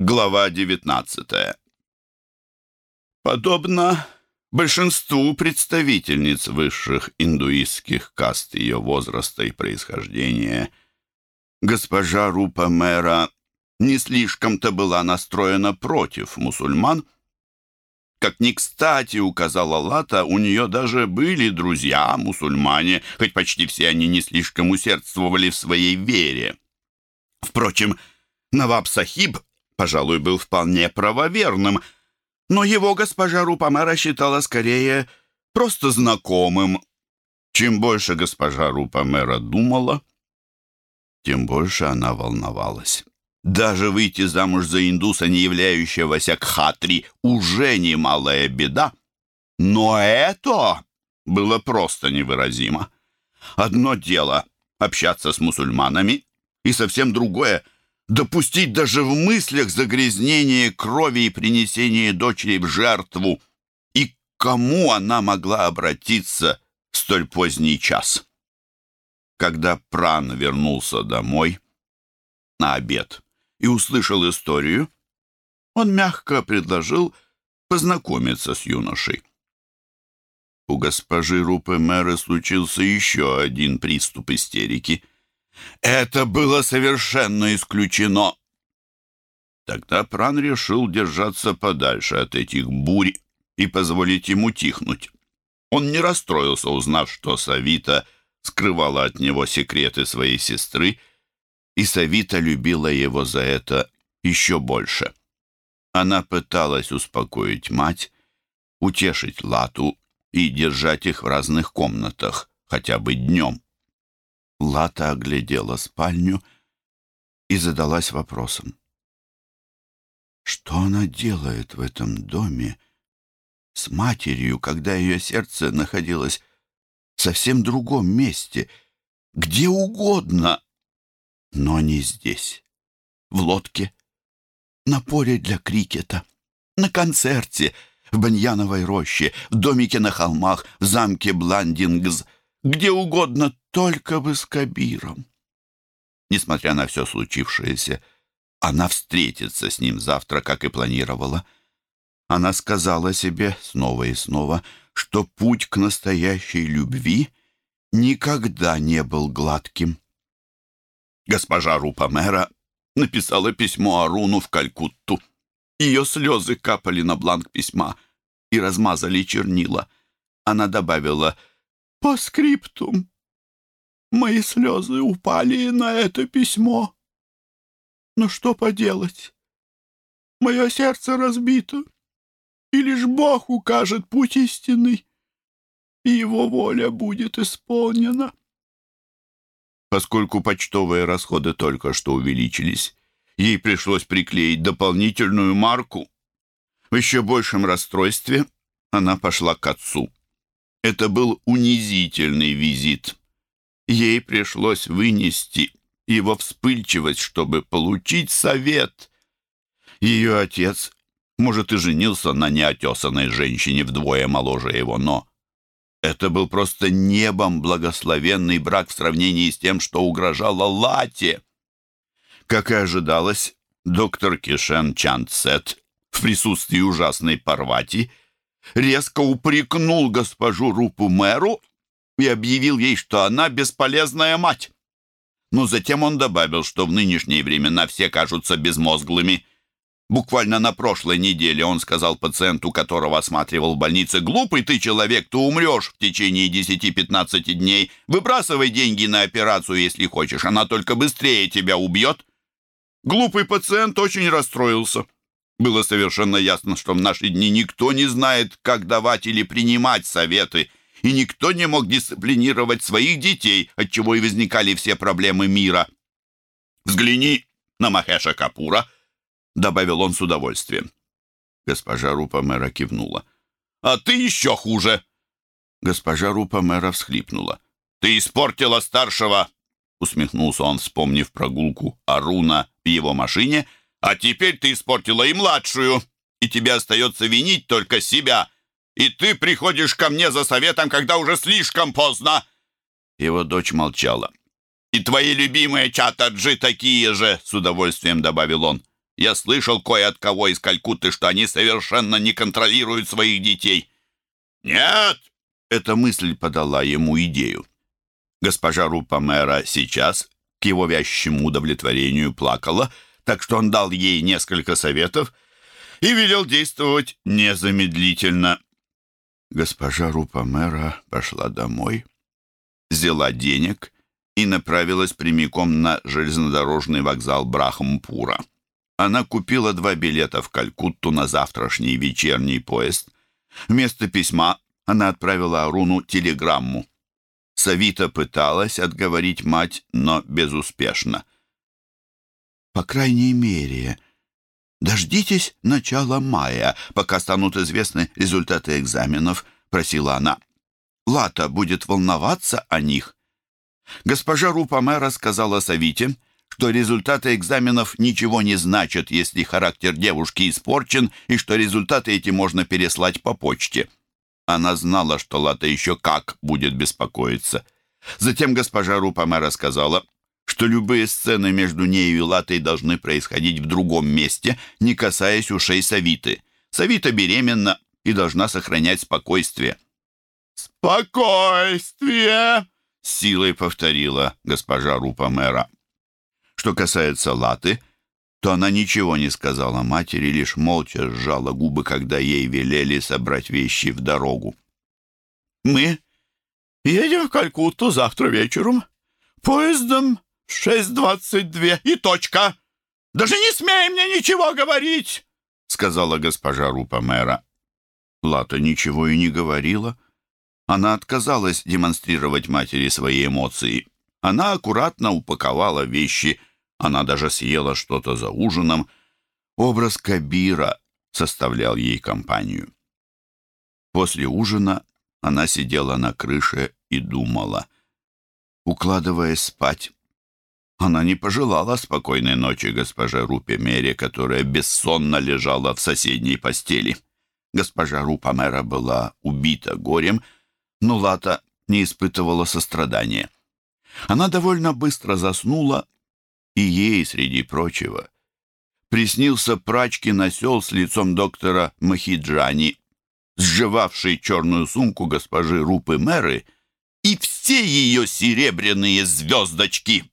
Глава 19 Подобно большинству представительниц высших индуистских каст ее возраста и происхождения, госпожа Рупа Мэра не слишком-то была настроена против мусульман. Как ни кстати указала Лата, у нее даже были друзья, мусульмане, хоть почти все они не слишком усердствовали в своей вере. Впрочем, Наваб Сахиб пожалуй, был вполне правоверным, но его госпожа Рупамера считала скорее просто знакомым. Чем больше госпожа Рупамера думала, тем больше она волновалась. Даже выйти замуж за индуса, не являющегося кхатри, уже немалая беда. Но это было просто невыразимо. Одно дело — общаться с мусульманами, и совсем другое — допустить даже в мыслях загрязнение крови и принесение дочери в жертву. И к кому она могла обратиться в столь поздний час? Когда Пран вернулся домой на обед и услышал историю, он мягко предложил познакомиться с юношей. У госпожи Рупы Мэры случился еще один приступ истерики — это было совершенно исключено. Тогда Пран решил держаться подальше от этих бурь и позволить ему тихнуть. Он не расстроился, узнав, что Савита скрывала от него секреты своей сестры, и Савита любила его за это еще больше. Она пыталась успокоить мать, утешить Лату и держать их в разных комнатах, хотя бы днем. Лата оглядела спальню и задалась вопросом. Что она делает в этом доме с матерью, когда ее сердце находилось в совсем другом месте, где угодно, но не здесь, в лодке, на поле для крикета, на концерте, в Баньяновой роще, в домике на холмах, в замке Бландингз, где угодно, только бы с Кабиром. Несмотря на все случившееся, она встретится с ним завтра, как и планировала. Она сказала себе снова и снова, что путь к настоящей любви никогда не был гладким. Госпожа Рупамера написала письмо Аруну в Калькутту. Ее слезы капали на бланк письма и размазали чернила. Она добавила «по скриптум». Мои слезы упали на это письмо. Но что поделать? Мое сердце разбито, и лишь Бог укажет путь истинный, и его воля будет исполнена. Поскольку почтовые расходы только что увеличились, ей пришлось приклеить дополнительную марку. В еще большем расстройстве она пошла к отцу. Это был унизительный визит. Ей пришлось вынести его вспыльчивость, чтобы получить совет. Ее отец, может, и женился на неотесанной женщине вдвое моложе его, но это был просто небом благословенный брак в сравнении с тем, что угрожало Лате. Как и ожидалось, доктор Кишен Чанцет в присутствии ужасной Парвати резко упрекнул госпожу Рупу Мэру и объявил ей, что она бесполезная мать. Но затем он добавил, что в нынешние времена все кажутся безмозглыми. Буквально на прошлой неделе он сказал пациенту, которого осматривал в больнице, «Глупый ты человек, ты умрешь в течение 10-15 дней. Выбрасывай деньги на операцию, если хочешь, она только быстрее тебя убьет». Глупый пациент очень расстроился. Было совершенно ясно, что в наши дни никто не знает, как давать или принимать советы – и никто не мог дисциплинировать своих детей, отчего и возникали все проблемы мира. «Взгляни на Махеша Капура», — добавил он с удовольствием. Госпожа Рупа мэра кивнула. «А ты еще хуже!» Госпожа Рупа мэра всхлипнула. «Ты испортила старшего!» Усмехнулся он, вспомнив прогулку Аруна в его машине. «А теперь ты испортила и младшую, и тебе остается винить только себя!» И ты приходишь ко мне за советом, когда уже слишком поздно!» Его дочь молчала. «И твои любимые чатаджи такие же!» — с удовольствием добавил он. Я слышал кое от кого из Калькутты, что они совершенно не контролируют своих детей». «Нет!» — эта мысль подала ему идею. Госпожа Рупа-мэра сейчас, к его вящему удовлетворению, плакала, так что он дал ей несколько советов и велел действовать незамедлительно. Госпожа Рупа-мэра пошла домой, взяла денег и направилась прямиком на железнодорожный вокзал Брахампура. Она купила два билета в Калькутту на завтрашний вечерний поезд. Вместо письма она отправила Аруну телеграмму. Савита пыталась отговорить мать, но безуспешно. «По крайней мере, дождитесь начала мая, пока станут известны результаты экзаменов», — просила она. «Лата будет волноваться о них». Госпожа Рупаме рассказала Савите, что результаты экзаменов ничего не значат, если характер девушки испорчен, и что результаты эти можно переслать по почте. Она знала, что Лата еще как будет беспокоиться. Затем госпожа Рупаме рассказала, что любые сцены между нею и Латой должны происходить в другом месте, не касаясь ушей Савиты. Савита беременна и должна сохранять спокойствие. «Спокойствие!» — силой повторила госпожа Рупа-мэра. Что касается Латы, то она ничего не сказала матери, лишь молча сжала губы, когда ей велели собрать вещи в дорогу. «Мы едем в Калькутту завтра вечером, поездом 6.22 и точка. Даже не смей мне ничего говорить!» — сказала госпожа Рупа мэра. Лата ничего и не говорила. Она отказалась демонстрировать матери свои эмоции. Она аккуратно упаковала вещи, она даже съела что-то за ужином. Образ Кабира составлял ей компанию. После ужина она сидела на крыше и думала. Укладываясь спать, она не пожелала спокойной ночи госпоже Рупе Мере, которая бессонно лежала в соседней постели. Госпожа Рупа Мэра была убита горем, но Лата не испытывала сострадания. Она довольно быстро заснула и ей, среди прочего, приснился прачкин осел с лицом доктора Махиджани, сживавший черную сумку госпожи Рупы Мэры и все ее серебряные звездочки.